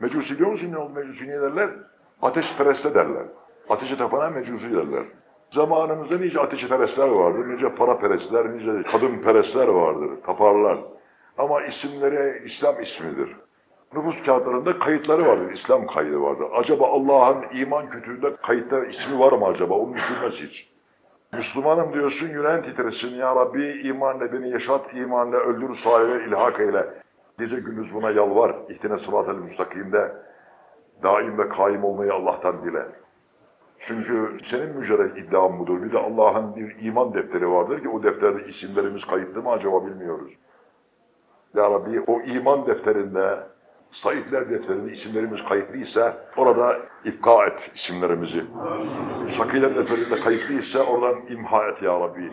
Mecusi biliyor musun ne oldu Mecusi ne derler? Ateşpereste derler. Ateşe tapana Mecusi derler. Zamanımızda nice ateşperestler vardır, nice paraperestler, nice kadınperestler vardır, taparlar. Ama isimleri İslam ismidir. Nüfus kağıtlarında kayıtları vardır, İslam kaydı vardır. Acaba Allah'ın iman kütüğünde kayıtta ismi var mı acaba? Onu düşünmez hiç. Müslümanım diyorsun, yüreğin titresin. Ya Rabbi imanla beni yaşat, imanla öldür, sahibe ilhak eyle. Gece gündüz buna yalvar. İhtine sırat-ı müstakimde daim ve kaim olmayı Allah'tan dile. Çünkü senin mücerred iddian budur. Bir de Allah'ın bir iman defteri vardır ki o defterde isimlerimiz kayıtlı mı acaba bilmiyoruz. Ya Rabbi o iman defterinde, Saidler defterinde isimlerimiz kayıtlıysa orada ipka et isimlerimizi. Şakiler defterinde kayıtlıysa oradan imha et ya Rabbi.